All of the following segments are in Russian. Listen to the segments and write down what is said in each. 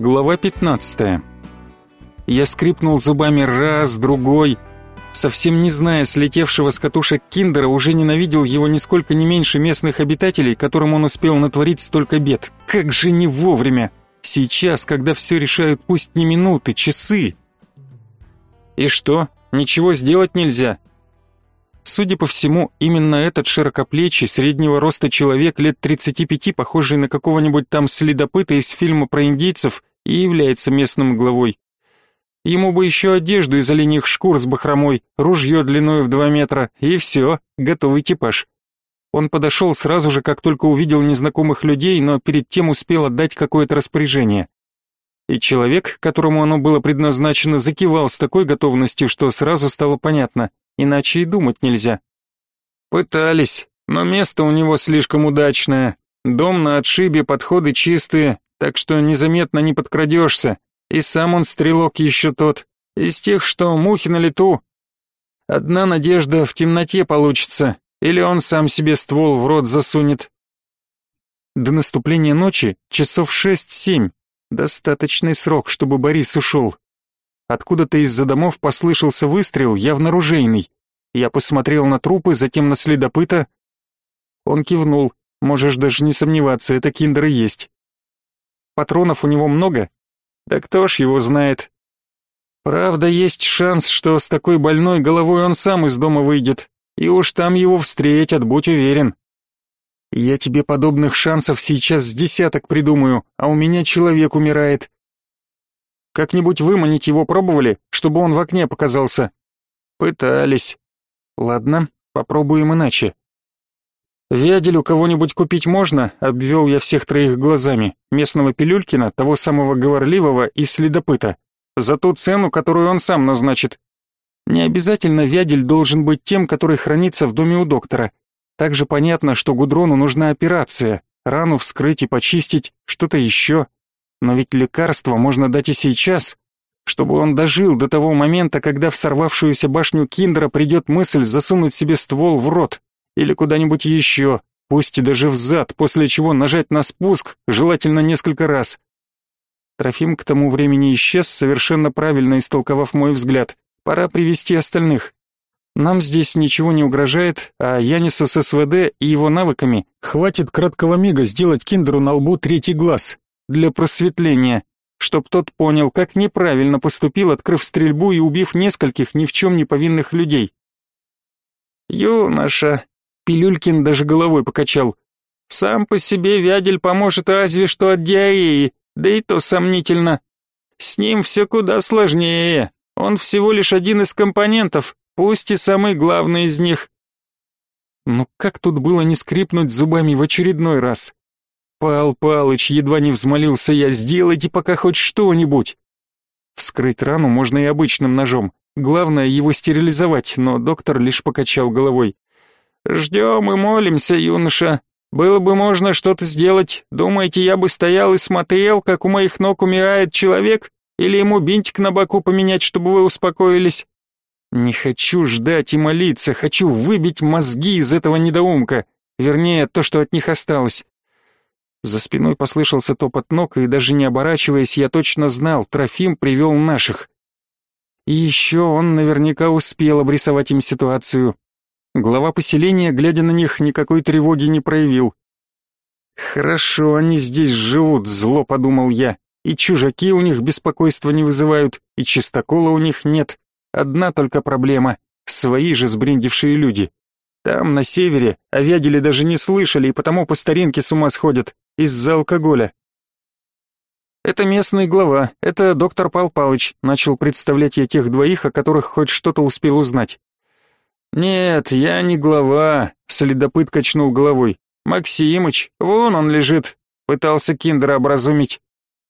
Глава 15. Я скрипнул зубами раз, другой. Совсем не зная слетевшего с катушек Киндера, уже ненавидел его нисколько не меньше местных обитателей, которым он успел натворить столько бед. Как же не вовремя! Сейчас, когда все решают пусть не минуты, часы. И что, ничего сделать нельзя? Судя по всему, именно этот широкоплечий, среднего роста человек лет 35, похожий на какого-нибудь там следопыта из фильма про индейцев, и является местным главой. Ему бы еще одежду из оленьих шкур с бахромой, ружье длиной в два метра, и все, готовый типаж. Он подошел сразу же, как только увидел незнакомых людей, но перед тем успел отдать какое-то распоряжение. И человек, которому оно было предназначено, закивал с такой готовностью, что сразу стало понятно, иначе и думать нельзя. Пытались, но место у него слишком удачное. Дом на отшибе, подходы чистые, так что незаметно не подкрадешься. И сам он стрелок еще тот, из тех, что мухи на лету. Одна надежда в темноте получится, или он сам себе ствол в рот засунет. До наступления ночи часов шесть-семь. Достаточный срок, чтобы Борис ушел. Откуда-то из-за домов послышался выстрел, явно ружейный. Я посмотрел на трупы, затем на следопыта. Он кивнул. Можешь даже не сомневаться, это киндер и есть. Патронов у него много? Да кто ж его знает. Правда, есть шанс, что с такой больной головой он сам из дома выйдет. И уж там его встретят, будь уверен. Я тебе подобных шансов сейчас с десяток придумаю, а у меня человек умирает. Как-нибудь выманить его пробовали, чтобы он в окне показался? Пытались. Ладно, попробуем иначе. «Вядель у кого-нибудь купить можно?» — обвел я всех троих глазами. Местного Пилюлькина, того самого говорливого и следопыта. За ту цену, которую он сам назначит. Не обязательно вядель должен быть тем, который хранится в доме у доктора. Также понятно, что Гудрону нужна операция, рану вскрыть и почистить, что-то еще. Но ведь лекарство можно дать и сейчас, чтобы он дожил до того момента, когда в сорвавшуюся башню Киндера придет мысль засунуть себе ствол в рот или куда-нибудь еще, пусть даже в зад, после чего нажать на спуск, желательно несколько раз. Трофим к тому времени исчез, совершенно правильно истолковав мой взгляд. Пора привести остальных. Нам здесь ничего не угрожает, а Янису с СВД и его навыками хватит краткого мига сделать киндеру на лбу третий глаз для просветления, чтоб тот понял, как неправильно поступил, открыв стрельбу и убив нескольких ни в чем не повинных людей. «Юноша», — Пилюлькин даже головой покачал, «сам по себе вядель поможет разве что от диареи, да и то сомнительно. С ним все куда сложнее. Он всего лишь один из компонентов, пусть и самый главный из них. Ну как тут было не скрипнуть зубами в очередной раз? Пал Палыч, едва не взмолился я, сделайте пока хоть что-нибудь. Вскрыть рану можно и обычным ножом. Главное его стерилизовать, но доктор лишь покачал головой. «Ждем и молимся, юноша. Было бы можно что-то сделать. Думаете, я бы стоял и смотрел, как у моих ног умирает человек? Или ему бинтик на боку поменять, чтобы вы успокоились? Не хочу ждать и молиться, хочу выбить мозги из этого недоумка. Вернее, то, что от них осталось. За спиной послышался топот ног, и даже не оборачиваясь, я точно знал, Трофим привел наших. И еще он наверняка успел обрисовать им ситуацию. Глава поселения, глядя на них, никакой тревоги не проявил. «Хорошо они здесь живут», — зло подумал я. И чужаки у них беспокойства не вызывают, и чистокола у них нет. Одна только проблема — свои же сбрендившие люди. Там, на севере, о даже не слышали, и потому по старинке с ума сходят, из-за алкоголя. «Это местный глава, это доктор Пал Палыч», начал представлять я тех двоих, о которых хоть что-то успел узнать. «Нет, я не глава», — следопыт качнул головой. «Максимыч, вон он лежит», — пытался Киндера образумить.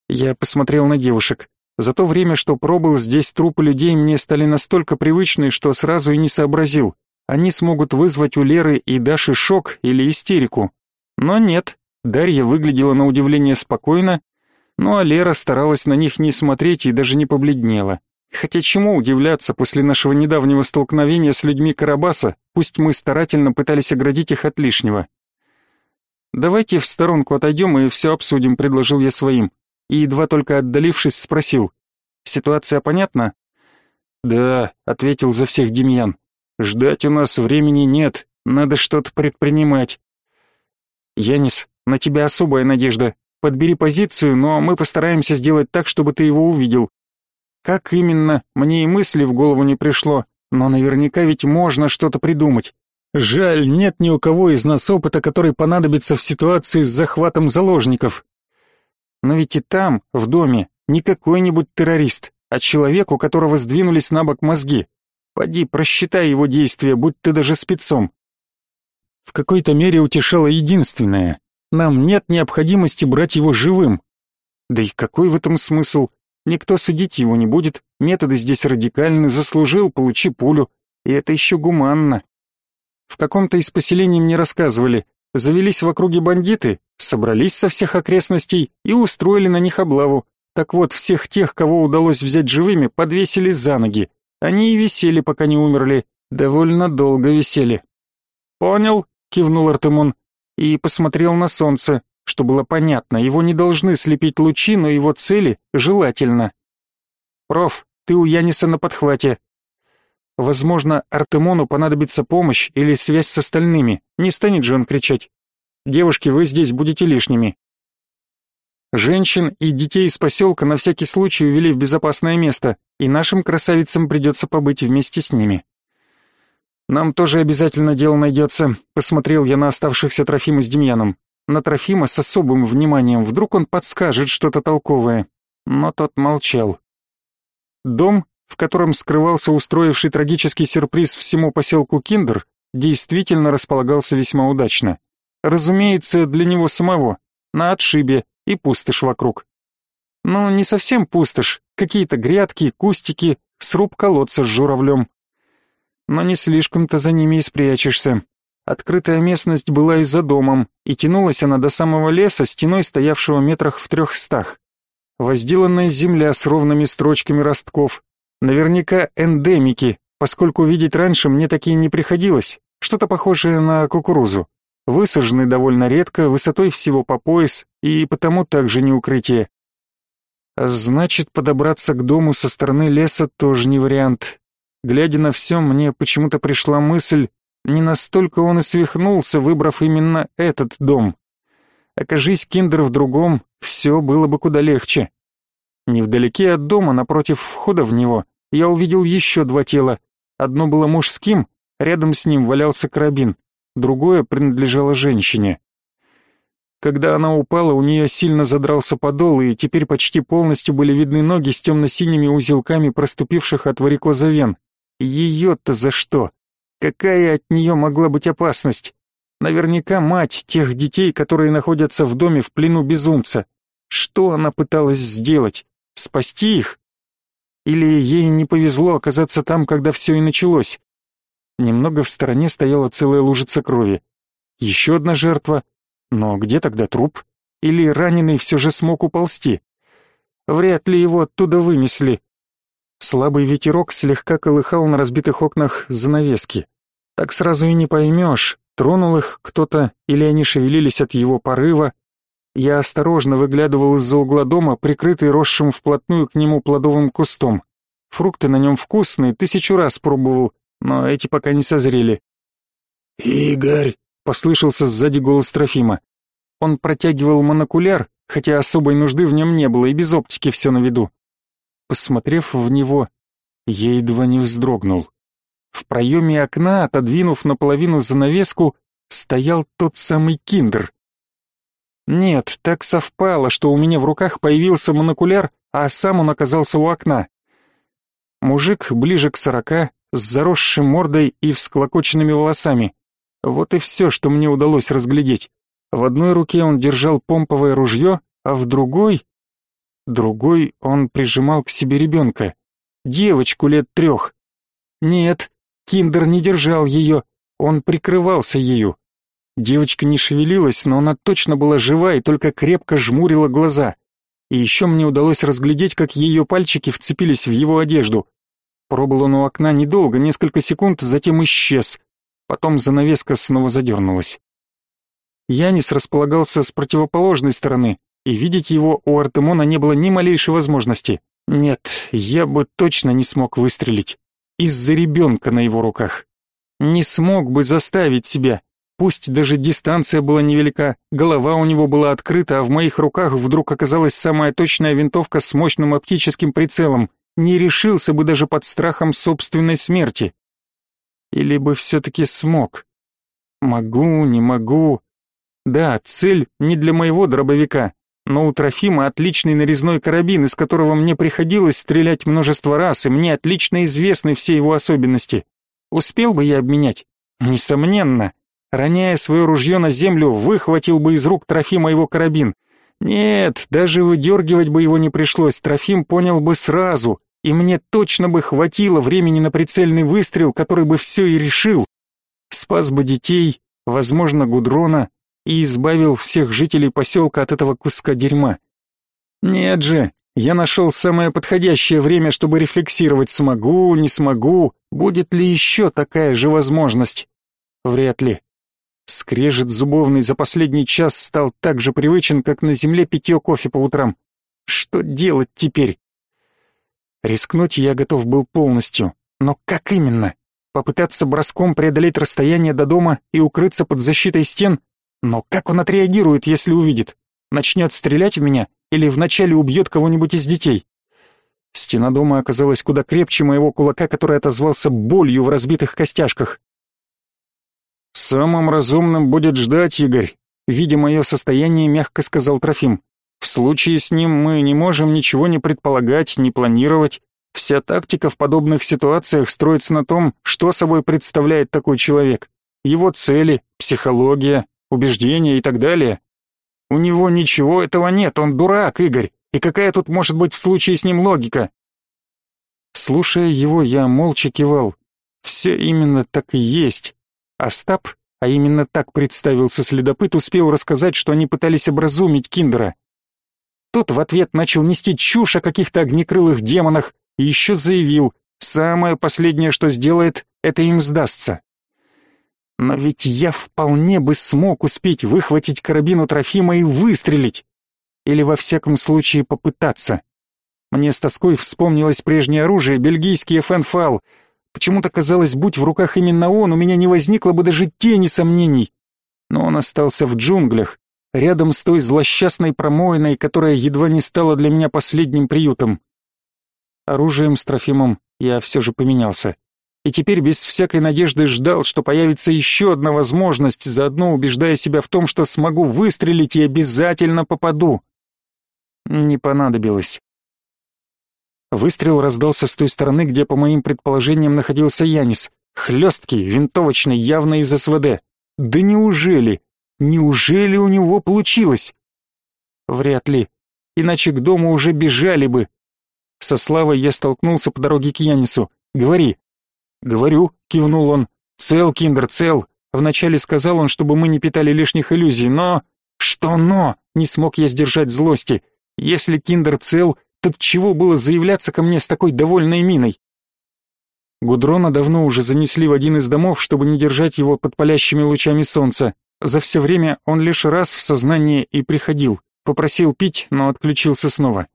Я посмотрел на девушек. За то время, что пробыл здесь трупы людей, мне стали настолько привычны, что сразу и не сообразил. Они смогут вызвать у Леры и Даши шок или истерику. Но нет, Дарья выглядела на удивление спокойно, ну а Лера старалась на них не смотреть и даже не побледнела. Хотя чему удивляться после нашего недавнего столкновения с людьми Карабаса, пусть мы старательно пытались оградить их от лишнего. «Давайте в сторонку отойдем и все обсудим», — предложил я своим. и, едва только отдалившись, спросил. «Ситуация понятна?» «Да», — ответил за всех Демьян. «Ждать у нас времени нет, надо что-то предпринимать». «Янис, на тебя особая надежда. Подбери позицию, но мы постараемся сделать так, чтобы ты его увидел. Как именно, мне и мысли в голову не пришло, но наверняка ведь можно что-то придумать. Жаль, нет ни у кого из нас опыта, который понадобится в ситуации с захватом заложников. Но ведь и там, в доме, не какой-нибудь террорист, а человек, у которого сдвинулись на бок мозги. Поди, просчитай его действия, будь ты даже спецом. В какой-то мере утешало единственное. Нам нет необходимости брать его живым. Да и какой в этом смысл? Никто судить его не будет, методы здесь радикальны, заслужил, получи пулю. И это еще гуманно. В каком-то из поселений мне рассказывали, завелись в округе бандиты, собрались со всех окрестностей и устроили на них облаву. Так вот, всех тех, кого удалось взять живыми, подвесили за ноги. Они и висели, пока не умерли. Довольно долго висели. «Понял», — кивнул Артемон и посмотрел на солнце, что было понятно, его не должны слепить лучи, но его цели желательно. «Проф, ты у Яниса на подхвате. Возможно, Артемону понадобится помощь или связь с остальными, не станет же он кричать. Девушки, вы здесь будете лишними». Женщин и детей из поселка на всякий случай увели в безопасное место, и нашим красавицам придется побыть вместе с ними. «Нам тоже обязательно дело найдется», — посмотрел я на оставшихся Трофима с Демьяном. На Трофима с особым вниманием, вдруг он подскажет что-то толковое. Но тот молчал. Дом, в котором скрывался устроивший трагический сюрприз всему поселку Киндер, действительно располагался весьма удачно. Разумеется, для него самого, на отшибе и пустошь вокруг. Ну, не совсем пустошь, какие-то грядки, кустики, сруб колодца с журавлем но не слишком-то за ними и спрячешься. Открытая местность была и за домом, и тянулась она до самого леса, стеной стоявшего метрах в трехстах. Возделанная земля с ровными строчками ростков. Наверняка эндемики, поскольку видеть раньше мне такие не приходилось, что-то похожее на кукурузу. Высажены довольно редко, высотой всего по пояс, и потому также не укрытие. А значит, подобраться к дому со стороны леса тоже не вариант. Глядя на все, мне почему-то пришла мысль, не настолько он и свихнулся, выбрав именно этот дом. Окажись Киндер в другом, все было бы куда легче. Невдалеке от дома, напротив входа в него, я увидел еще два тела. Одно было мужским, рядом с ним валялся карабин, другое принадлежало женщине. Когда она упала, у нее сильно задрался подол, и теперь почти полностью были видны ноги с темно-синими узелками проступивших от варикоза вен. Ее-то за что? Какая от нее могла быть опасность? Наверняка мать тех детей, которые находятся в доме в плену безумца. Что она пыталась сделать? Спасти их? Или ей не повезло оказаться там, когда все и началось? Немного в стороне стояла целая лужица крови. Еще одна жертва. Но где тогда труп? Или раненый все же смог уползти? Вряд ли его оттуда вынесли. Слабый ветерок слегка колыхал на разбитых окнах занавески. Так сразу и не поймешь, тронул их кто-то или они шевелились от его порыва. Я осторожно выглядывал из-за угла дома, прикрытый росшим вплотную к нему плодовым кустом. Фрукты на нем вкусные, тысячу раз пробовал, но эти пока не созрели. «Игорь!» — послышался сзади голос Трофима. Он протягивал монокуляр, хотя особой нужды в нем не было, и без оптики все на виду. Посмотрев в него, я едва не вздрогнул. В проеме окна, отодвинув наполовину занавеску, стоял тот самый киндер. Нет, так совпало, что у меня в руках появился монокуляр, а сам он оказался у окна. Мужик ближе к сорока, с заросшей мордой и всклокоченными волосами. Вот и все, что мне удалось разглядеть. В одной руке он держал помповое ружье, а в другой Другой он прижимал к себе ребенка. Девочку лет трех. Нет, Киндер не держал ее, он прикрывался ею. Девочка не шевелилась, но она точно была жива и только крепко жмурила глаза. И еще мне удалось разглядеть, как ее пальчики вцепились в его одежду. Пробыл он у окна недолго, несколько секунд, затем исчез. Потом занавеска снова задернулась. Янис располагался с противоположной стороны, и видеть его у Артемона не было ни малейшей возможности. Нет, я бы точно не смог выстрелить. Из-за ребенка на его руках. Не смог бы заставить себя. Пусть даже дистанция была невелика, голова у него была открыта, а в моих руках вдруг оказалась самая точная винтовка с мощным оптическим прицелом. Не решился бы даже под страхом собственной смерти. Или бы все-таки смог. Могу, не могу. Да, цель не для моего дробовика, но у Трофима отличный нарезной карабин, из которого мне приходилось стрелять множество раз, и мне отлично известны все его особенности. Успел бы я обменять? Несомненно. Роняя свое ружье на землю, выхватил бы из рук Трофима его карабин. Нет, даже выдергивать бы его не пришлось, Трофим понял бы сразу, и мне точно бы хватило времени на прицельный выстрел, который бы все и решил. Спас бы детей, возможно, Гудрона, и избавил всех жителей поселка от этого куска дерьма. Нет же, я нашел самое подходящее время, чтобы рефлексировать, смогу, не смогу, будет ли еще такая же возможность. Вряд ли. Скрежет зубовный за последний час стал так же привычен, как на земле питье кофе по утрам. Что делать теперь? Рискнуть я готов был полностью, но как именно? Попытаться броском преодолеть расстояние до дома и укрыться под защитой стен? Но как он отреагирует, если увидит? Начнет стрелять в меня или вначале убьет кого-нибудь из детей? Стена дома оказалась куда крепче моего кулака, который отозвался болью в разбитых костяшках. «Самым разумным будет ждать, Игорь», — видя мое состояние, мягко сказал Трофим. «В случае с ним мы не можем ничего не предполагать, не планировать. Вся тактика в подобных ситуациях строится на том, что собой представляет такой человек. Его цели, психология, убеждения и так далее. У него ничего этого нет, он дурак, Игорь. И какая тут может быть в случае с ним логика?» Слушая его, я молча кивал. Все именно так и есть. Остап, а именно так представился следопыт, успел рассказать, что они пытались образумить Киндера. Тот в ответ начал нести чушь о каких-то огнекрылых демонах и еще заявил, самое последнее, что сделает, это им сдастся. Но ведь я вполне бы смог успеть выхватить карабин у Трофима и выстрелить. Или во всяком случае попытаться. Мне с тоской вспомнилось прежнее оружие, бельгийский фнфал, Почему-то казалось, будь в руках именно он, у меня не возникло бы даже тени сомнений. Но он остался в джунглях, рядом с той злосчастной промоиной, которая едва не стала для меня последним приютом. Оружием с Трофимом я все же поменялся. И теперь без всякой надежды ждал, что появится еще одна возможность, заодно убеждая себя в том, что смогу выстрелить и обязательно попаду. Не понадобилось. Выстрел раздался с той стороны, где, по моим предположениям, находился Янис. Хлесткий, винтовочный, явно из СВД. Да неужели? Неужели у него получилось? Вряд ли. Иначе к дому уже бежали бы. Со Славой я столкнулся по дороге к Янису. «Говори». «Говорю», — кивнул он. «Цел, Киндер, цел». Вначале сказал он, чтобы мы не питали лишних иллюзий, но... Что но? Не смог я сдержать злости. Если Киндер цел, так чего было заявляться ко мне с такой довольной миной? Гудрона давно уже занесли в один из домов, чтобы не держать его под палящими лучами солнца. За все время он лишь раз в сознание и приходил. Попросил пить, но отключился снова.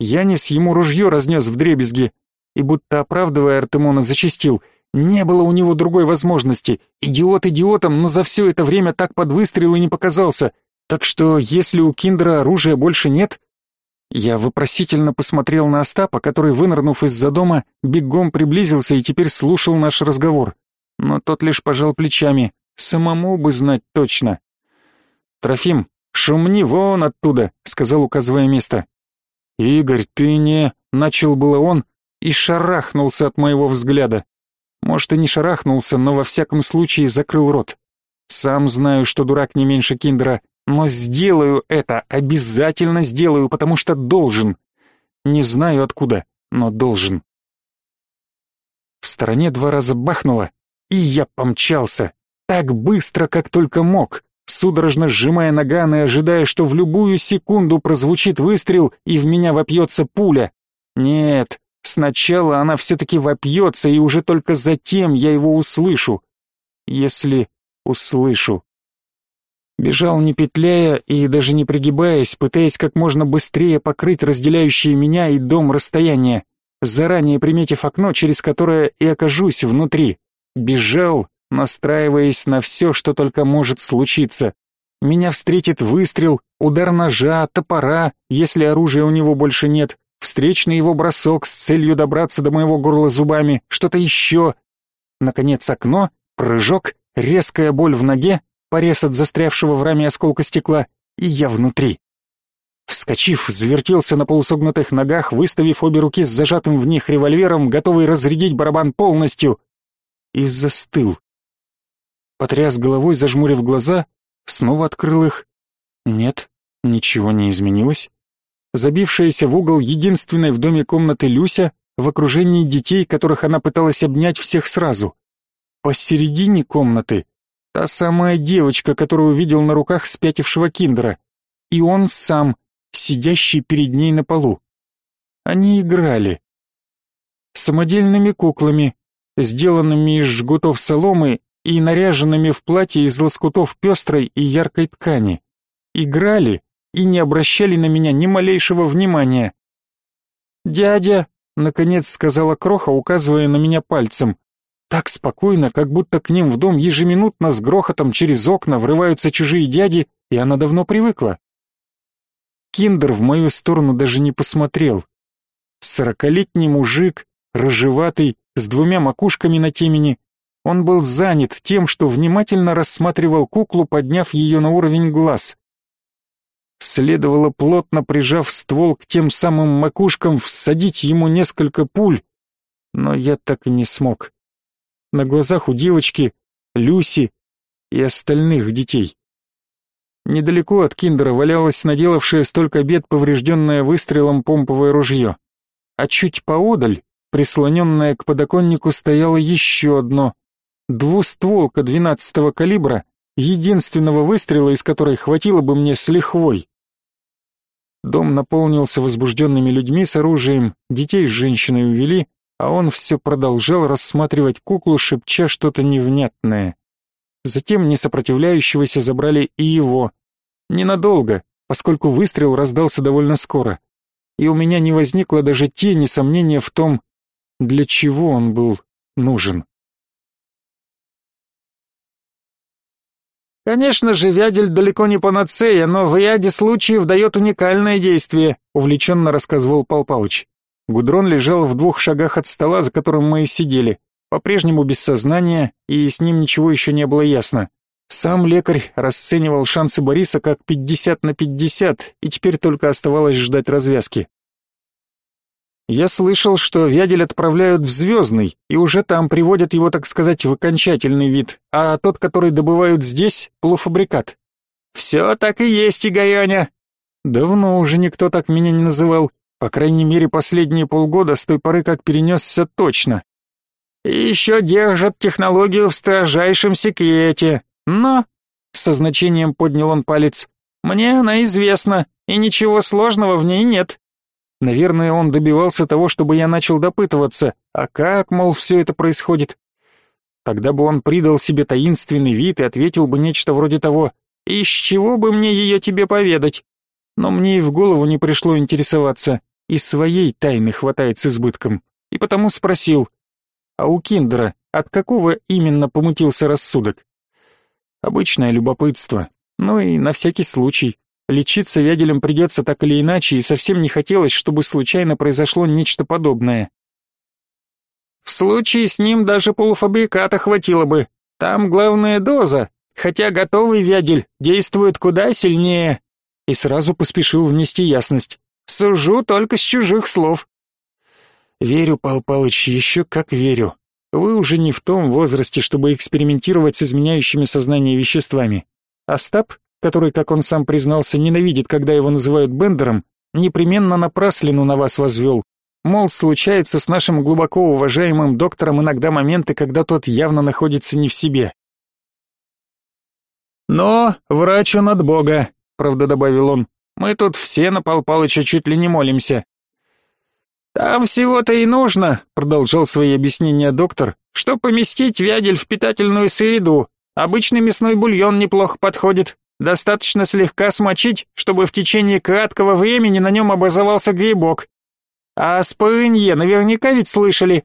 Янис ему ружье разнес дребезги и, будто оправдывая Артемона, зачастил. Не было у него другой возможности. Идиот идиотом, но за все это время так под выстрел и не показался. Так что, если у Киндера оружия больше нет, я вопросительно посмотрел на Остапа, который, вынырнув из-за дома, бегом приблизился и теперь слушал наш разговор. Но тот лишь пожал плечами. Самому бы знать точно. «Трофим, шумни вон оттуда», — сказал, указывая место. «Игорь, ты не...» — начал было он и шарахнулся от моего взгляда. Может, и не шарахнулся, но во всяком случае закрыл рот. Сам знаю, что дурак не меньше Киндера, но сделаю это, обязательно сделаю, потому что должен. Не знаю откуда, но должен. В стороне два раза бахнуло, и я помчался. Так быстро, как только мог, судорожно сжимая наган и ожидая, что в любую секунду прозвучит выстрел и в меня вопьется пуля. Нет, сначала она все-таки вопьется, и уже только затем я его услышу. Если услышу. Бежал не петляя и даже не пригибаясь, пытаясь как можно быстрее покрыть разделяющие меня и дом расстояние, заранее приметив окно, через которое и окажусь внутри. Бежал, настраиваясь на все, что только может случиться. Меня встретит выстрел, удар ножа, топора, если оружия у него больше нет, встречный его бросок с целью добраться до моего горла зубами, что-то еще. Наконец окно, прыжок, резкая боль в ноге, порез от застрявшего в раме осколка стекла, и я внутри. Вскочив, завертелся на полусогнутых ногах, выставив обе руки с зажатым в них револьвером, готовый разрядить барабан полностью, и застыл. Потряс головой, зажмурив глаза, снова открыл их. Нет, ничего не изменилось. Забившаяся в угол единственной в доме комнаты Люся в окружении детей, которых она пыталась обнять всех сразу. Посередине комнаты Та самая девочка, которую видел на руках спятившего киндера. И он сам, сидящий перед ней на полу. Они играли. Самодельными куклами, сделанными из жгутов соломы и наряженными в платье из лоскутов пестрой и яркой ткани. Играли и не обращали на меня ни малейшего внимания. «Дядя», — наконец сказала Кроха, указывая на меня пальцем, так спокойно, как будто к ним в дом ежеминутно с грохотом через окна врываются чужие дяди, и она давно привыкла. Киндер в мою сторону даже не посмотрел. Сорокалетний мужик, рыжеватый, с двумя макушками на темени. Он был занят тем, что внимательно рассматривал куклу, подняв ее на уровень глаз. Следовало, плотно прижав ствол к тем самым макушкам, всадить ему несколько пуль, но я так и не смог на глазах у девочки, Люси и остальных детей. Недалеко от киндера валялось наделавшее столько бед поврежденное выстрелом помповое ружье. А чуть поодаль, прислоненное к подоконнику, стояло еще одно. Двустволка двенадцатого калибра, единственного выстрела из которой хватило бы мне с лихвой. Дом наполнился возбужденными людьми с оружием, детей с женщиной увели, а он все продолжал рассматривать куклу, шепча что-то невнятное. Затем несопротивляющегося забрали и его. Ненадолго, поскольку выстрел раздался довольно скоро. И у меня не возникло даже тени сомнения в том, для чего он был нужен. Конечно же, вядель далеко не панацея, но в ряде случаев дает уникальное действие, увлеченно рассказывал Пал Палыч. Гудрон лежал в двух шагах от стола, за которым мы и сидели, по-прежнему без сознания, и с ним ничего еще не было ясно. Сам лекарь расценивал шансы Бориса как 50 на 50, и теперь только оставалось ждать развязки. Я слышал, что Вядель отправляют в Звездный, и уже там приводят его, так сказать, в окончательный вид, а тот, который добывают здесь, полуфабрикат. Все так и есть, Игоряня. Давно уже никто так меня не называл. По крайней мере, последние полгода с той поры, как перенесся точно. И еще держат технологию в строжайшем секрете. Но, со значением поднял он палец, мне она известна, и ничего сложного в ней нет. Наверное, он добивался того, чтобы я начал допытываться, а как, мол, все это происходит. Тогда бы он придал себе таинственный вид и ответил бы нечто вроде того «Из чего бы мне ее тебе поведать?» Но мне и в голову не пришло интересоваться и своей тайны хватает с избытком, и потому спросил, а у Киндера от какого именно помутился рассудок? Обычное любопытство, ну и на всякий случай. Лечиться вяделем придется так или иначе, и совсем не хотелось, чтобы случайно произошло нечто подобное. В случае с ним даже полуфабриката хватило бы. Там главная доза, хотя готовый вядель действует куда сильнее. И сразу поспешил внести ясность. Сужу только с чужих слов. Верю, Пал Палыч, еще как верю. Вы уже не в том возрасте, чтобы экспериментировать с изменяющими сознание веществами. Остап, который, как он сам признался, ненавидит, когда его называют Бендером, непременно напраслину на вас возвел. Мол, случается с нашим глубоко уважаемым доктором иногда моменты, когда тот явно находится не в себе. «Но врач он от Бога», — правда добавил он. Мы тут все на Пал Палыча чуть ли не молимся. Там всего-то и нужно, продолжал свои объяснения доктор, что поместить вядель в питательную среду. Обычный мясной бульон неплохо подходит. Достаточно слегка смочить, чтобы в течение краткого времени на нем образовался грибок. А спорынье наверняка ведь слышали?»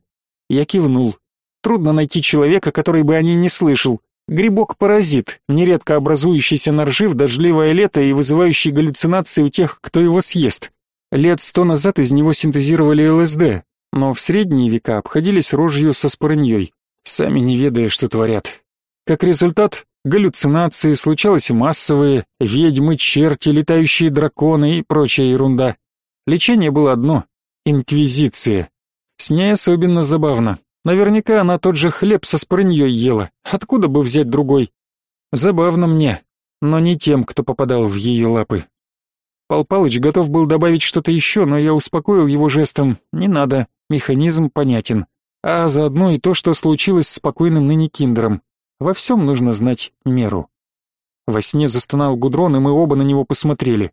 Я кивнул. Трудно найти человека, который бы о ней не слышал. Грибок-паразит, нередко образующийся на ржи в дождливое лето и вызывающий галлюцинации у тех, кто его съест. Лет сто назад из него синтезировали ЛСД, но в средние века обходились рожью со спорыньей, сами не ведая, что творят. Как результат, галлюцинации случалось и массовые, ведьмы, черти, летающие драконы и прочая ерунда. Лечение было одно — инквизиция. С ней особенно забавно. Наверняка она тот же хлеб со спрыньей ела. Откуда бы взять другой? Забавно мне, но не тем, кто попадал в ее лапы. Пал Палыч готов был добавить что-то еще, но я успокоил его жестом. Не надо, механизм понятен. А заодно и то, что случилось с спокойным ныне киндером. Во всем нужно знать меру. Во сне застонал Гудрон, и мы оба на него посмотрели.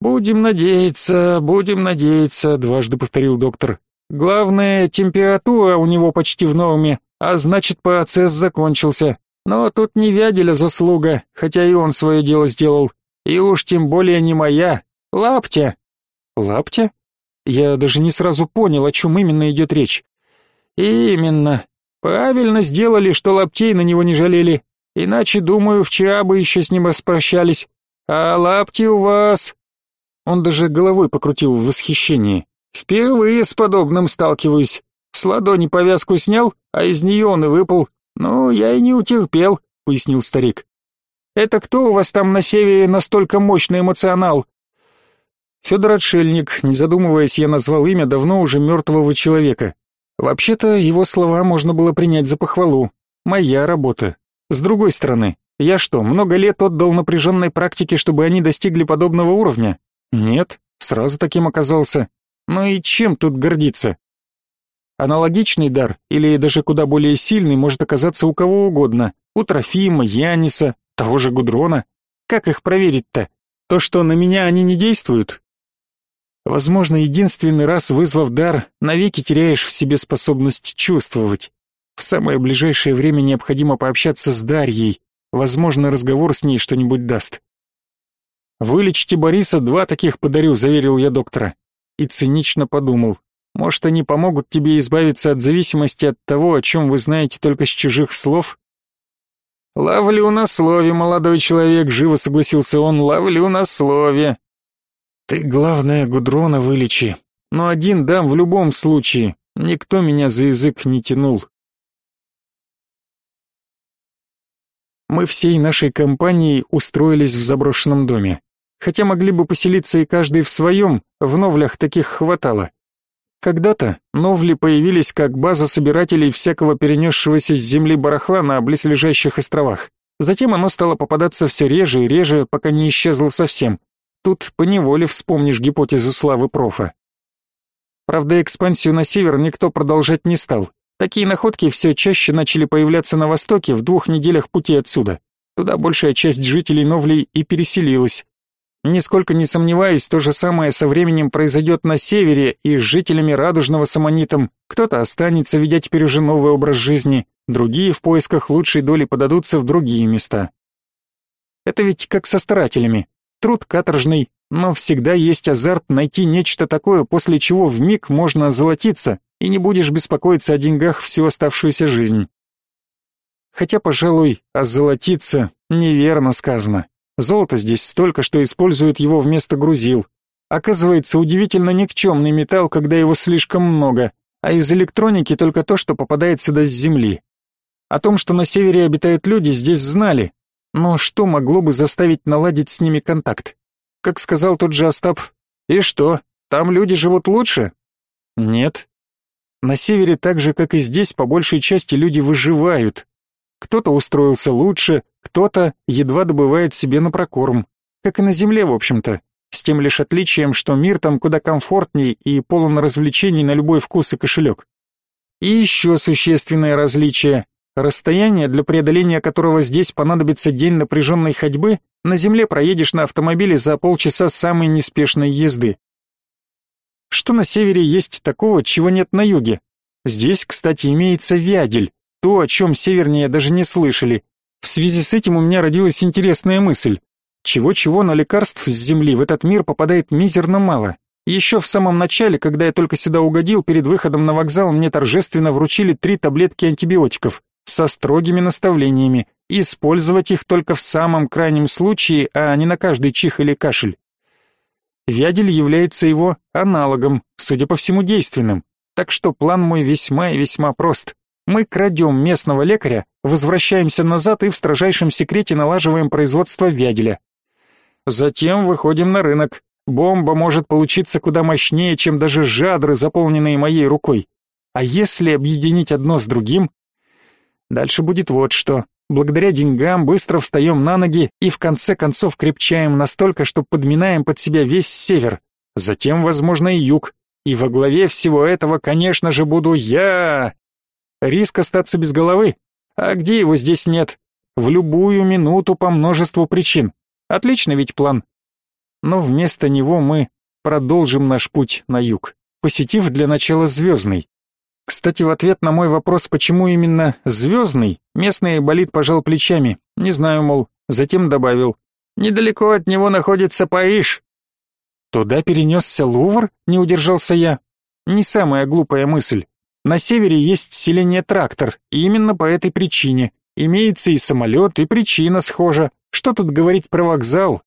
«Будем надеяться, будем надеяться», — дважды повторил доктор. Главное, температура у него почти в норме, а значит, процесс закончился. Но тут не Вяделя заслуга, хотя и он свое дело сделал. И уж тем более не моя. Лаптя. Лаптя? Я даже не сразу понял, о чем именно идет речь. Именно. Правильно сделали, что лаптей на него не жалели. Иначе, думаю, вчера бы еще с ним распрощались. А лапти у вас... Он даже головой покрутил в восхищении. Впервые с подобным сталкиваюсь. С ладони повязку снял, а из нее он и выпал. Ну, я и не утерпел, пояснил старик. Это кто у вас там на севере настолько мощный эмоционал? Федор Отшельник, не задумываясь, я назвал имя давно уже мертвого человека. Вообще-то его слова можно было принять за похвалу. Моя работа. С другой стороны, я что, много лет отдал напряженной практике, чтобы они достигли подобного уровня? Нет, сразу таким оказался. Ну и чем тут гордиться? Аналогичный дар, или даже куда более сильный, может оказаться у кого угодно. У Трофима, Яниса, того же Гудрона. Как их проверить-то? То, что на меня они не действуют? Возможно, единственный раз вызвав дар, навеки теряешь в себе способность чувствовать. В самое ближайшее время необходимо пообщаться с Дарьей. Возможно, разговор с ней что-нибудь даст. «Вылечите Бориса, два таких подарю», — заверил я доктора и цинично подумал, может, они помогут тебе избавиться от зависимости от того, о чем вы знаете только с чужих слов? Ловлю на слове, молодой человек, живо согласился он, ловлю на слове. Ты, главное, Гудрона вылечи. Но один дам в любом случае. Никто меня за язык не тянул. Мы всей нашей компанией устроились в заброшенном доме. Хотя могли бы поселиться и каждый в своем, в Новлях таких хватало. Когда-то Новли появились как база собирателей всякого перенесшегося с земли барахла на близлежащих островах. Затем оно стало попадаться все реже и реже, пока не исчезло совсем. Тут поневоле вспомнишь гипотезу славы профа. Правда, экспансию на север никто продолжать не стал. Такие находки все чаще начали появляться на востоке в двух неделях пути отсюда. Туда большая часть жителей Новлей и переселилась. Нисколько не сомневаюсь, то же самое со временем произойдет на севере и с жителями Радужного с Аммонитом. Кто-то останется, ведя теперь уже новый образ жизни, другие в поисках лучшей доли подадутся в другие места. Это ведь как со старателями. Труд каторжный, но всегда есть азарт найти нечто такое, после чего в миг можно озолотиться, и не будешь беспокоиться о деньгах всю оставшуюся жизнь. Хотя, пожалуй, озолотиться неверно сказано. Золота здесь столько, что используют его вместо грузил. Оказывается, удивительно никчемный металл, когда его слишком много, а из электроники только то, что попадает сюда с земли. О том, что на севере обитают люди, здесь знали, но что могло бы заставить наладить с ними контакт? Как сказал тот же Остап, и что, там люди живут лучше? Нет. На севере так же, как и здесь, по большей части люди выживают. Кто-то устроился лучше, кто-то едва добывает себе на прокорм, как и на земле, в общем-то, с тем лишь отличием, что мир там куда комфортней и полон развлечений на любой вкус и кошелек. И еще существенное различие. Расстояние, для преодоления которого здесь понадобится день напряженной ходьбы, на земле проедешь на автомобиле за полчаса самой неспешной езды. Что на севере есть такого, чего нет на юге? Здесь, кстати, имеется Вядель, то, о чем севернее даже не слышали, В связи с этим у меня родилась интересная мысль. Чего-чего, но лекарств с Земли в этот мир попадает мизерно мало. Еще в самом начале, когда я только сюда угодил, перед выходом на вокзал мне торжественно вручили три таблетки антибиотиков со строгими наставлениями использовать их только в самом крайнем случае, а не на каждый чих или кашель. Вядель является его аналогом, судя по всему действенным, так что план мой весьма и весьма прост. Мы крадем местного лекаря, возвращаемся назад и в строжайшем секрете налаживаем производство вяделя. Затем выходим на рынок. Бомба может получиться куда мощнее, чем даже жадры, заполненные моей рукой. А если объединить одно с другим? Дальше будет вот что. Благодаря деньгам быстро встаем на ноги и в конце концов крепчаем настолько, что подминаем под себя весь север. Затем, возможно, и юг. И во главе всего этого, конечно же, буду я. Риск остаться без головы? А где его здесь нет? В любую минуту по множеству причин. Отличный ведь план. Но вместо него мы продолжим наш путь на юг, посетив для начала Звездный. Кстати, в ответ на мой вопрос, почему именно Звездный, местный болит пожал плечами. Не знаю, мол, затем добавил. Недалеко от него находится Париж. Туда перенесся Лувр, не удержался я. Не самая глупая мысль. На севере есть селение Трактор, и именно по этой причине. Имеется и самолет, и причина схожа. Что тут говорить про вокзал?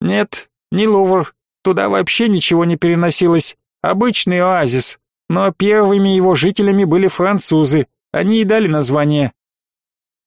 Нет, не Лувр. Туда вообще ничего не переносилось. Обычный оазис. Но первыми его жителями были французы. Они и дали название